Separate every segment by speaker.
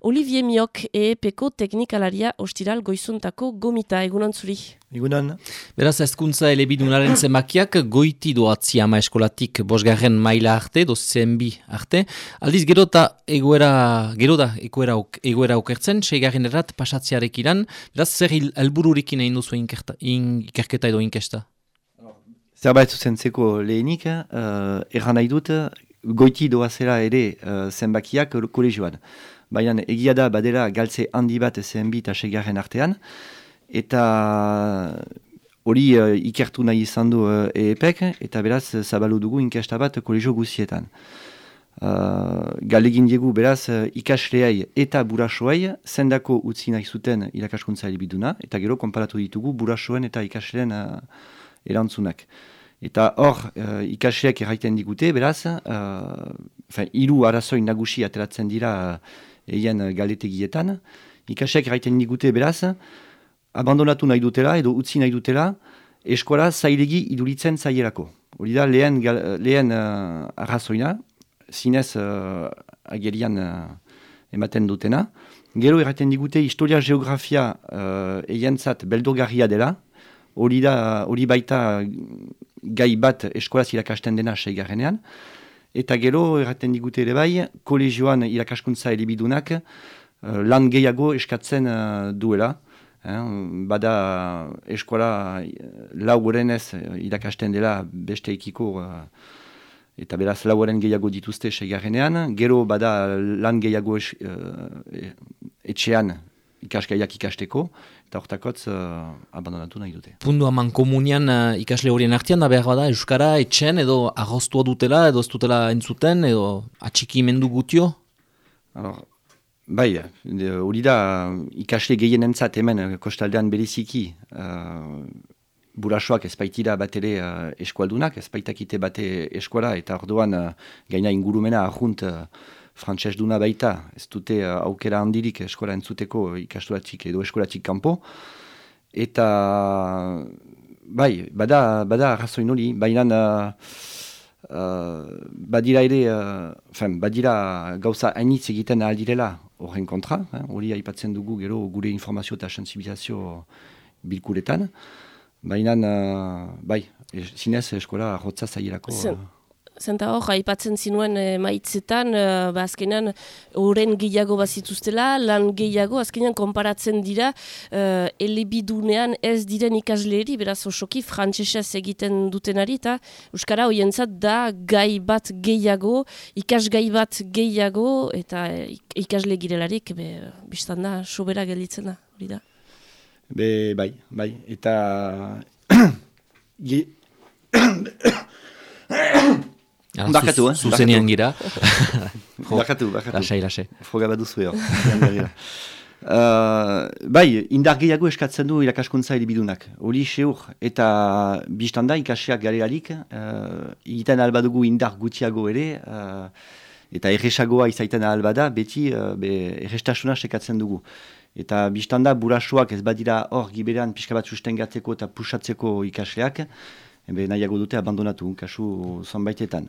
Speaker 1: Olivier Miok EEPko teknikalaria ostiral goizuntako gomita egunan zuri.
Speaker 2: Egunan.
Speaker 3: Beraz, ezkuntza elebidunaren zenbakiak goiti doatzi ama eskolatik bosgarren maila arte, dozenbi arte. Aldiz, gero eta egoera, gero da egoera, egoera okertzen, seigarren erat pasatziarek iran. Beraz, zer helbururik egin duzu ikerketa edo inkesta?
Speaker 2: Zerbait zuzentzeko lehenik, uh, erran nahi dut, goiti doazera ere uh, zenbakiak kolegioan. Baina egia da badera galtze handi bat zenbi eta segarren artean, eta hori uh, ikertu nahi izan du uh, EEPek, eta beraz zabalu dugu inkesta bat kolegio guzietan. Uh, galegin diegu beraz uh, ikasleai eta burasoai zendako utzi nahi zuten irakaskuntza elibiduna, eta gero konparatu ditugu burasoen eta ikasleen uh, erantzunak. Eta hor, uh, ikasleak erraiten digute, beraz, uh, iru arazoin nagusi ateratzen dira uh, eien galetegietan. Ikasleak erraiten digute, beraz, abandonatu nahi dutela edo utzi nahi dutela, eskola zailegi iduritzen zailerako. Hori da, lehen, lehen uh, arrazoina, zinez uh, agerian ematen dutena. Gero erraiten digute, historia geografia uh, eien zat beldogarria dela, hori da, hori baita gai bat eskolaz irakasten dena seigarrenean. Eta gero, erraten digute ere bai, kolegioan irakaskuntza elibidunak uh, lan gehiago eskatzen uh, duela. Eh, bada eskola lau ez irakasten dela beste ikiko uh, eta beraz lauren gehiago dituzte seigarrenean. Gero bada lan gehiago es, etxean ikaskaiak ikasteko eta hortakotz uh, abandonatu nahi dute.
Speaker 3: Pundu haman komunian uh, ikasle horien artian da behar bada Euskara etxen edo agostua dutela edo ez dutela entzuten edo atxiki mendu gutio?
Speaker 2: Alors, bai, hori da ikasle gehien entzat hemen uh, kostaldean beriziki uh, burasoak ezpaitira bat ere uh, eskualdunak, ezpaitakite bate eskuala eta orduan uh, gaina ingurumena ahunt uh, frantses duna baita, ez dute uh, aukera handirik eskola entzuteko ikastolatik edo eskolatik kanpo. Eta, bai, bada, bada arrazoin hori, baina uh, badira ere, uh, badira gauza hainitz egiten aldirela horren kontra, hori aipatzen dugu gero gure informazio eta sensibilizazio bilkuretan. Baina, uh, bai, zinez eskola rotza zairako...
Speaker 1: Zenta hor, haipatzen zinuen e, maitzetan, e, ba, azkenean, oren gehiago bazituztela, lan gehiago, azkenean, konparatzen dira, e, elebidunean ez diren ikasleri, beraz, osoki, frantzesez egiten dutenari, eta Euskara hoientzat da gai bat gehiago, ikasgai bat gehiago, eta ikasle girelarik, be, biztan da, sobera gelditzen da, hori da.
Speaker 2: Be, bai, bai, eta...
Speaker 3: Bakatu, eh? Zuzenean gira.
Speaker 2: Bakatu, bakatu.
Speaker 3: Lasai, lasai.
Speaker 2: Froga bat duzu, jo. uh, bai, indar gehiago eskatzen du irakaskuntza eribidunak. Hori seur, eta biztanda ikasiak garealik, uh, egiten albadugu indar gutiago ere, uh, eta erresagoa izaiten albada, beti uh, be, errestasuna sekatzen dugu. Eta biztanda burasuak ez badira hor giberean pixka bat sustengatzeko eta pusatzeko ikasleak, Ebe nahiago dute abandonatu, kasu zonbaitetan.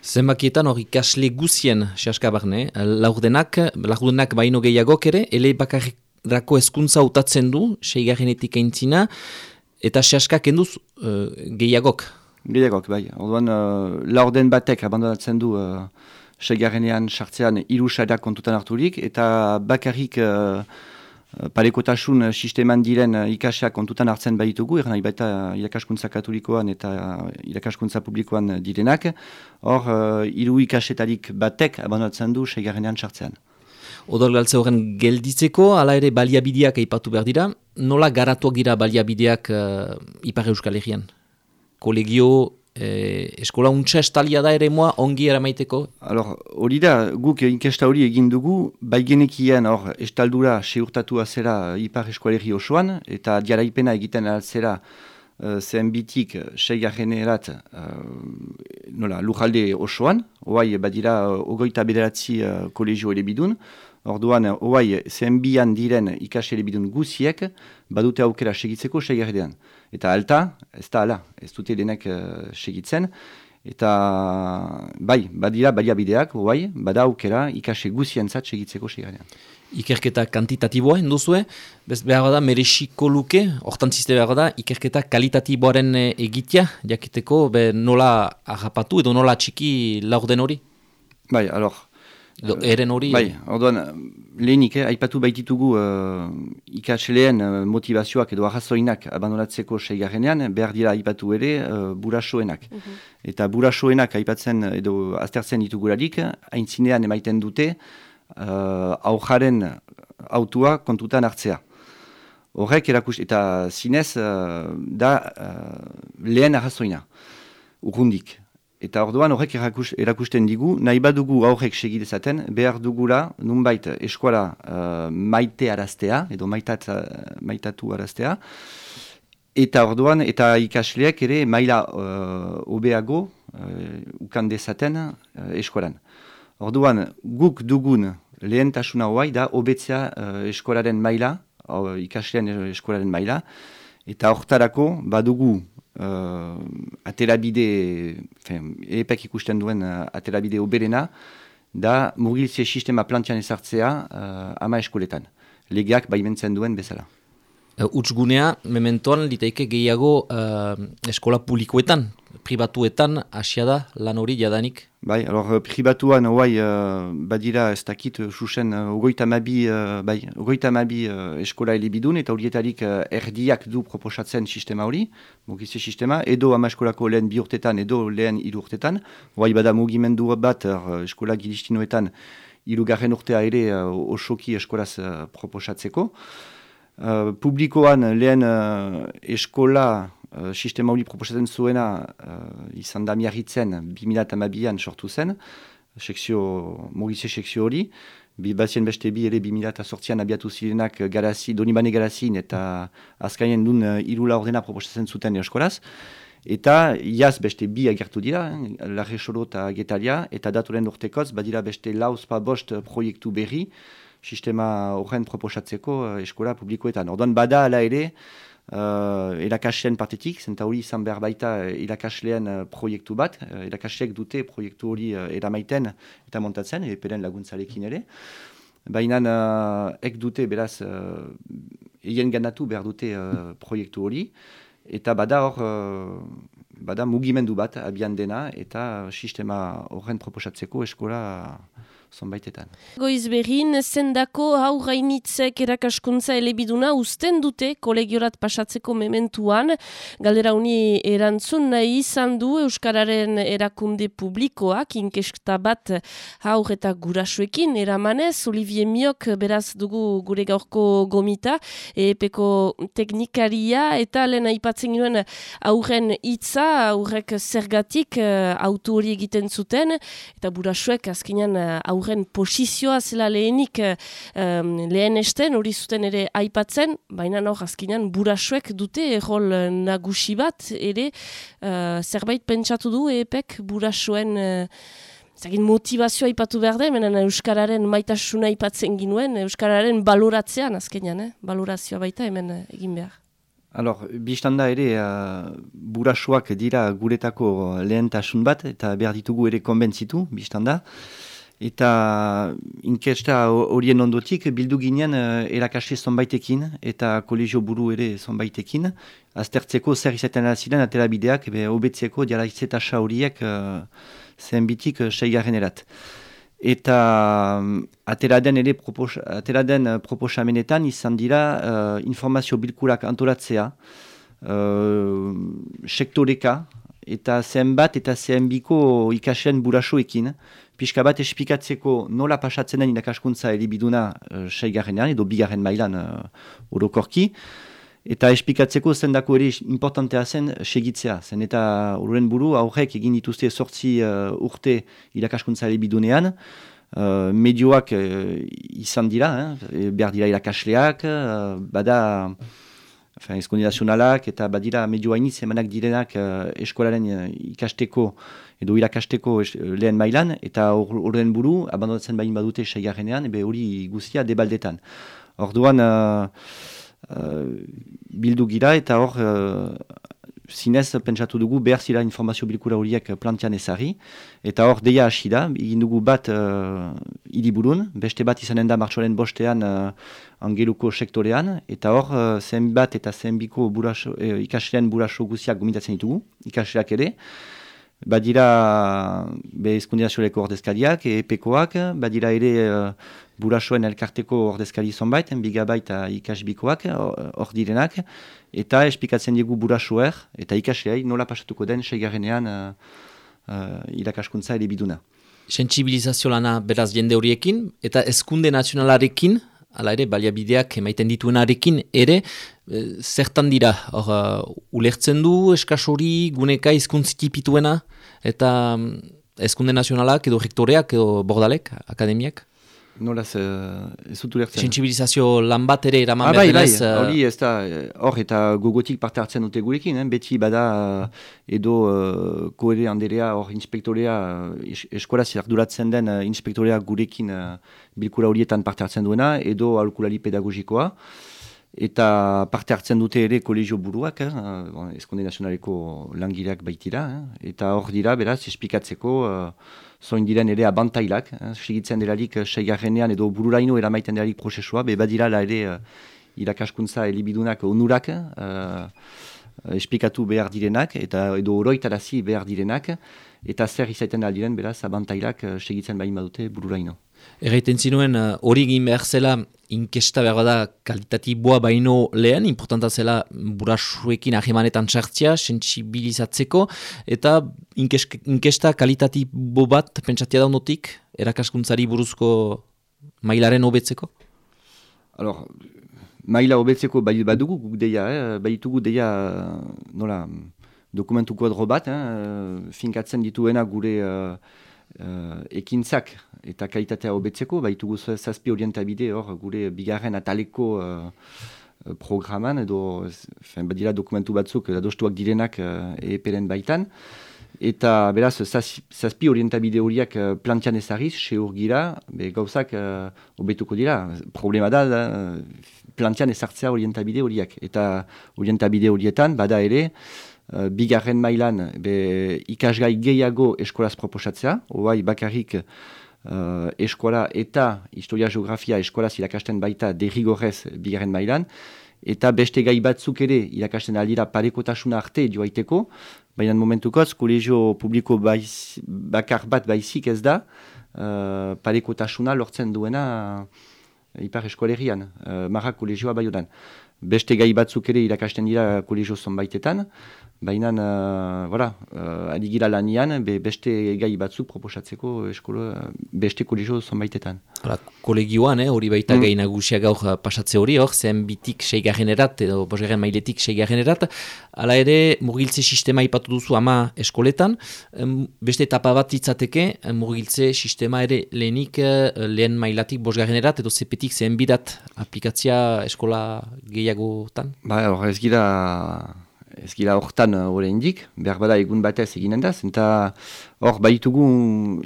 Speaker 3: Zenbakietan hori kasle guzien, xaska barne, laurdenak, laurdenak baino gehiagok ere, ele bakarrako eskuntza utatzen du, seigarrenetik eintzina, eta xaska kenduz uh, gehiagok.
Speaker 2: Gehiagok, bai. Orduan, uh, laurden batek abandonatzen du uh, seigarrenean sartzean irusadak kontutan harturik, eta bakarrik... Uh, parekotasun eh, sisteman diren eh, ikaseak kontutan hartzen baditugu, eran nahi baita irakaskuntza katolikoan eta irakaskuntza publikoan direnak, hor, uh, iru ikasetarik batek abandonatzen du segarrenean sartzean.
Speaker 3: Odol galtze horren gelditzeko, ala ere baliabideak eipatu behar dira, nola garatuak dira baliabideak uh, Ipar Euskal Herrian? Kolegio, e, eskola untsa estalia da ere moa ongi eramaiteko?
Speaker 2: Hori da, guk inkesta hori egin dugu, bai genekien hor estaldura seurtatu azera ipar eskualerri osoan, eta diaraipena egiten alzera uh, zen bitik seigarren erat uh, nola, lujalde osoan, oai badira uh, ogoita bederatzi uh, kolegio ere bidun, Orduan, oai, zen bian diren ikasele bidun guziek, badute aukera segitzeko seigarredean. Eta alta, ez da ala, ez dute denek uh, segitzen. Eta, bai, badira baliabideak, bai, bada aukera ikase guzientzat segitzeko segarean.
Speaker 3: Ikerketa kantitatiboa induzue, bez behar da merexiko luke, hortan ziste behar da, ikerketa kalitatiboaren eh, egitea, jakiteko be nola agapatu edo nola txiki laurden hori?
Speaker 2: Bai, alor,
Speaker 3: Edo eren hori?
Speaker 2: Bai, orduan, lehenik, eh, aipatu baititugu uh, ikasleen uh, motivazioak edo arrazoinak abandonatzeko seigarrenean, behar dira aipatu ere uh, burasoenak. Mhm. Eta burasoenak aipatzen edo aztertzen ditugularik, haintzinean emaiten dute uh, aujaren autua kontutan hartzea. Horrek erakust, eta zinez da lehen arrazoina, urrundik. Eta orduan horrek erakusten digu, nahi badugu aurrek segidezaten, behar dugula, nunbait eskuala uh, maite araztea, edo maitat, uh, maitatu araztea, eta orduan, eta ikasleak ere maila uh, obeago uh, ukan dezaten uh, eskualan. Orduan, guk dugun lehentasuna hoai da obetzea uh, eskolaren maila, uh, ikaslean eskolaren maila, eta hortarako badugu uh, aterabide, epek ikusten duen uh, aterabide oberena, da mugiltze sistema plantian ezartzea uh, ama eskoletan. Legeak baimentzen duen bezala.
Speaker 3: Uh, utsgunea, mementoan, liteike gehiago uh, eskola publikoetan, pribatuetan, asia da, lan hori jadanik?
Speaker 2: Bai, alor, euh, pribatuan, oai, uh, badira, ez dakit, susen, ogoita mabi, uh, bai, ogoita mabi uh, eskola elebidun, eta horietarik uh, erdiak du proposatzen sistema hori, mugizte sistema, edo ama eskolako lehen bi urtetan, edo lehen iru urtetan, oai, bada mugimendu bat, uh, eskola gilistinoetan, irugarren urtea ere, uh, osoki eskolaz uh, proposatzeko. Uh, publikoan lehen uh, eskola, uh, sistema hori proposatzen zuena uh, izan da miarritzen 2008an sortu zen, sekzio, mogize sekzio hori, bi bazien beste bi ere 2008an abiatu zirenak garazi, donibane garazin eta azkainen dun uh, irula ordena proposatzen zuten eskolaz. Eta iaz beste bi agertu dira, eh, Larre Soro eta Getalia, eta daturen urtekoz, badira beste lauz pa bost proiektu berri, sistema horren proposatzeko eskola publikoetan. Orduan bada ala ere, uh, erakasleen partetik, zenta hori izan behar baita erakasleen uh, proiektu bat, uh, erakasleek dute proiektu hori uh, eramaiten eta montatzen, eperen laguntzarekin ere. Baina uh, ek dute, beraz, uh, egin ganatu behar dute uh, proiektu hori, eta bada hor, uh, bada mugimendu bat abian dena, eta sistema horren proposatzeko eskola zonbaitetan.
Speaker 1: Goiz behin, zendako hau gainitzek erakaskuntza elebiduna usten dute kolegiorat pasatzeko mementuan. Galdera uni erantzun nahi izan du Euskararen erakunde publikoak, inkeskta bat haur eta gurasuekin eramanez, Olivier Miok beraz dugu gure gaurko gomita, epeko teknikaria eta lehen aipatzen ginoen aurren hitza aurrek zergatik uh, autu hori egiten zuten, eta burasuek azkenean uh, aurren posizioa zela lehenik um, lehen esten, hori zuten ere aipatzen, baina hor azkinan burasuek dute errol nagusi bat, ere uh, zerbait pentsatu du epek burasuen uh, Zagin motivazioa ipatu behar da, menen Euskararen maitasuna ipatzen ginuen, Euskararen baloratzean azkenean, eh? balorazioa baita hemen egin behar.
Speaker 2: Alor, biztanda ere, uh, burasuak dira guretako lehentasun bat, eta behar ditugu ere konbentzitu, biztanda. Eta inkesta horien ondotik bildu ginen uh, erakasle zonbaitekin eta kolegio buru ere zonbaitekin. Aztertzeko zer izaten ziren atela bideak, be, obetzeko dialaizeta horiek uh, zenbitik uh, seigarren erat. Eta um, atela den ere propos, atela den uh, proposamenetan izan dira uh, informazio bilkurak antolatzea, uh, sektoreka, eta zenbat eta zenbiko ikasen burasoekin, pixka bat espikatzeko nola pasatzen den indakaskuntza elibiduna uh, seigarrenean edo bigarren mailan uh, orokorki, eta espikatzeko zendako ere importantea zen segitzea. Zen eta horren buru aurrek egin dituzte sortzi uh, urte irakaskuntza elibidunean, uh, medioak uh, izan dira, eh? behar dira irakasleak, uh, bada nazionalak eta badira medio hainiz emanak direnak uh, eskolaren uh, ikasteko edo irakasteko lehen mailan eta horren buru abandonatzen bain badute saigarrenean ebe hori guztia debaldetan. Orduan uh, uh, bildu gira eta hor uh, zinez pentsatu dugu behar zira informazio bilkura horiek plantian ezari, eta hor deia hasi da, egin dugu bat uh, iriburun, beste bat izanen da martxoaren bostean uh, angeluko sektorean, eta hor uh, zen bat eta zen biko buraso, eh, ikaslean buraso guziak gomitatzen ditugu, ikasleak ere, badira be eskundiazioleko ordezkariak, EPEkoak, badira ere uh, burasoen elkarteko ordezkari zonbait, bigabaita ikasbikoak, hor direnak, eta esplikatzen digu burasoer, eta ikasleai nola pasatuko den seigarrenean uh, uh, irakaskuntza ere biduna.
Speaker 3: Sensibilizazio lana beraz jende horiekin, eta eskunde nazionalarekin, ala ere, baliabideak emaiten dituenarekin, ere, e, zertan dira, hor, uh, ulertzen du eskasori guneka izkuntzikipituena, eta mm, eskunde nazionalak edo rektoreak edo bordalek, akademiak?
Speaker 2: Nola ez dut ulertzen?
Speaker 3: Sensibilizazio lan bat ere eraman
Speaker 2: ah, bai, bai, hori ez da, hor eta gogotik parte hartzen dute gurekin, eh? beti bada edo uh, koere handerea hor inspektorea, es eskola zerduratzen den uh, inspektorea gurekin uh, bilkura horietan parte hartzen duena, edo alkulari pedagogikoa, eta parte hartzen dute ere kolegio buruak, eh? eskonde nazionaleko langileak baitira, eh? eta hor dira, beraz, esplikatzeko... Uh, zoin diren ere abantailak, eh, segitzen delarik eh, seigarrenean edo bururaino eramaiten delarik prozesua, be badira la ere uh, irakaskuntza elibidunak onurak uh, esplikatu behar direnak, eta edo oroitarazi behar direnak, eta zer izaiten aldiren, beraz, abantailak segitzen bain badute bururaino.
Speaker 3: Erraiten zinuen, hori uh, egin behar zela, inkesta behar da kalitatiboa baino lehen, importanta zela burasuekin ahemanetan txartzia, sensibilizatzeko, eta inkesta kalitatibo bat pentsatia daunotik, erakaskuntzari buruzko mailaren hobetzeko?
Speaker 2: Alors, maila hobetzeko badugu guk deia, eh? baitugu deia, nola, dokumentu kuadro bat, eh? finkatzen dituena gure uh, uh, ekintzak eta kalitatea hobetzeko, baitugu zazpi orientabide hor gure bigarren ataleko uh, programan, edo fen, badira dokumentu batzuk adostuak direnak uh, EPR-en baitan, eta beraz zazpi orientabide horiak uh, plantian ezariz, seur gira, be gauzak hobetuko dira. Problema da, da plantian ezartzea orientabide horiak, eta orientabide horietan bada ere, Uh, bigarren mailan be, ikasgai gehiago eskolaz proposatzea, oai bakarrik uh, eskola eta historia geografia eskolaz irakasten baita derrigorrez bigarren mailan, eta beste gai batzuk ere irakasten aldira parekotasuna arte joaiteko, baina momentukotz, kolegio publiko baiz, bakar bat baizik ez da, uh, parekotasuna lortzen duena uh, ipar eskolerian, uh, marrak kolegioa baiodan. Beste gai batzuk ere irakasten dira kolegio zonbaitetan, Baina, uh, voilà, uh, adigira lanian, be, beste gai batzuk proposatzeko eskola, beste kolegio zonbaitetan.
Speaker 3: Hala, kolegioan, eh, hori baita mm. gai nagusia gaur uh, pasatze hori, hor, zen bitik seigarren erat, edo bosgarren mailetik seigarren erat. Hala ere, murgiltze sistema ipatu duzu ama eskoletan, beste etapa bat itzateke, murgiltze sistema ere lehenik, uh, lehen mailatik bosgarren erat, edo zepetik zen bidat aplikatzia eskola gehiagotan?
Speaker 2: Ba, hor, ez gira ez gira horretan hori uh, indik, behar bada egun batez eginen da, eta hor baitugu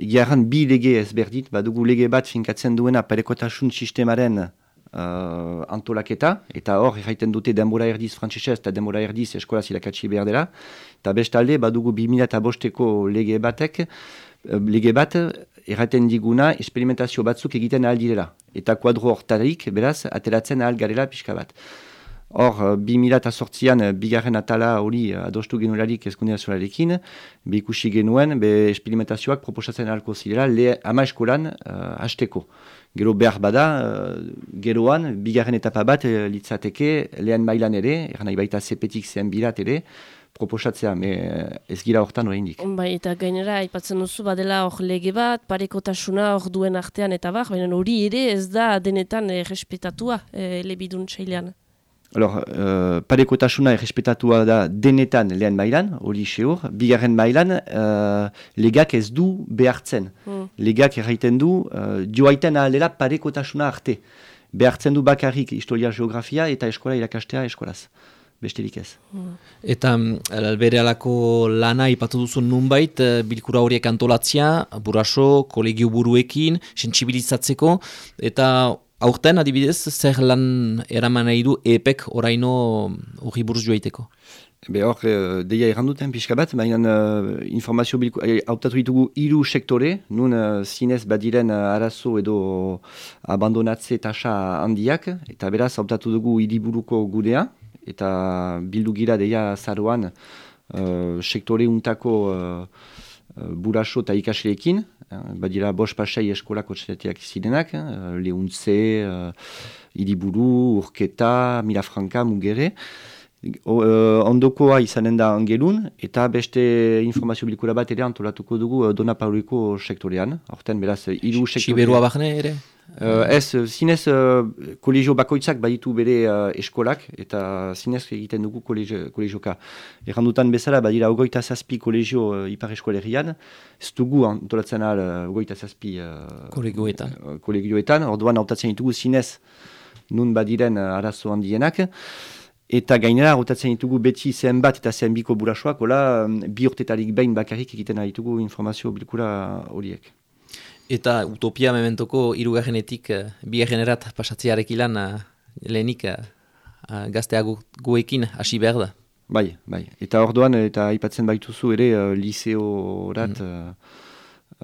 Speaker 2: egiaran bi lege ez berdit, badugu lege bat finkatzen duena parekotasun sistemaren uh, antolaketa, eta hor erraiten dute denbora erdiz frantzesez eta denbora erdiz eskola zilakatsi behar dela, eta bestalde badugu bi mila eta bosteko lege batek, uh, lege bat erraten diguna experimentazio batzuk egiten ahal direla, eta kuadro hortarik, beraz, ateratzen ahal garela pixka bat. Hor, 2008an, eh, bigarren atala hori eh, adostu genuelarik ezkundea zolarekin, be ikusi genuen, be esperimentazioak proposatzen alko zirela, le ama eskolan uh, hasteko. Gero behar bada, geroan, bigarren etapa bat uh, litzateke, lehen mailan ere, eran nahi baita zepetik zen bilat ere, proposatzea, me, ez gira horretan hori indik.
Speaker 1: Bai, eta gainera, aipatzen duzu, badela hor lege bat, parekotasuna hor duen artean eta bar, baina hori ere ez da denetan eh, respetatua eh, lebidun txailean.
Speaker 2: Alors, uh, parekotasuna errespetatua da denetan lehen mailan, hori seur, bigarren mailan, uh, legak ez du behartzen. Mm. Legak erraiten du, uh, joaiten ahaldela parekotasuna arte. Behartzen du bakarrik historia geografia eta eskola irakastea eskolaz. Besterik ez.
Speaker 3: Mm. Eta bere alako lana ipatu duzu nunbait, bilkura horiek antolatzia, buraso, kolegio buruekin, sensibilizatzeko, eta Aurten, adibidez, zer lan eraman nahi du EPEK oraino hori buruz joaiteko?
Speaker 2: Be hor, uh, deia erranduten pixka bat, baina uh, informazio bilku, hautatu ditugu hiru sektore, nun uh, zinez badiren arazo edo abandonatze tasa handiak, eta beraz hautatu dugu hiriburuko gudea, eta bildu gira deia zaruan uh, sektore untako uh, buraso eta ikasleekin, badira bos pasai eskolako txeteak zirenak, uh, lehuntze, uh, hiriburu, urketa, milafranka, mugere, O, ondokoa izanen da angelun, eta beste informazio bilkura bat ere antolatuko dugu Dona Pauliko sektorean. Horten, beraz, iru sektorean.
Speaker 3: Siberua bahne ere?
Speaker 2: Uh, ez, zinez, uh, kolegio bakoitzak baditu bere uh, eskolak, eta zinez egiten dugu kolegio, kolegioka. Errandutan bezala, badira ogoita zazpi kolegio uh, ipar eskolerian, ez dugu antolatzen al uh, ogoita zazpi uh,
Speaker 3: kolegioetan.
Speaker 2: Uh, kolegioetan, orduan hautatzen ditugu zinez nun badiren uh, arazo handienak, Eta gainera, rotatzen ditugu beti zenbat eta zenbiko burasoak, hola, bi urtetarik behin bakarrik egiten ditugu informazio bilkura horiek.
Speaker 3: Eta utopia mementoko irugarrenetik uh, bigarrenerat pasatziarek ilan uh, lehenik uh, uh, gazteago guekin hasi behar da?
Speaker 2: Bai, bai. Eta orduan, eta aipatzen baituzu ere uh, liseorat mm.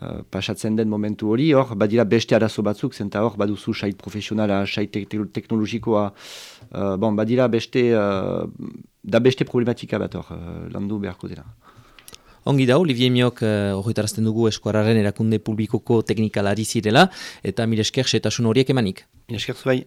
Speaker 2: Uh, pasatzen den momentu hori, hor, badira beste arazo batzuk, zenta hor, baduzu sait profesionala, sait te teknologikoa, uh, bon, badira beste, uh, da beste problematika bat hor, uh, landu beharko dira.
Speaker 3: Ongi da, Olivier Miok horretarazten uh, dugu eskuararen erakunde publikoko teknikalari zirela, eta mire esker setasun horiek emanik.
Speaker 2: Mire esker zuai.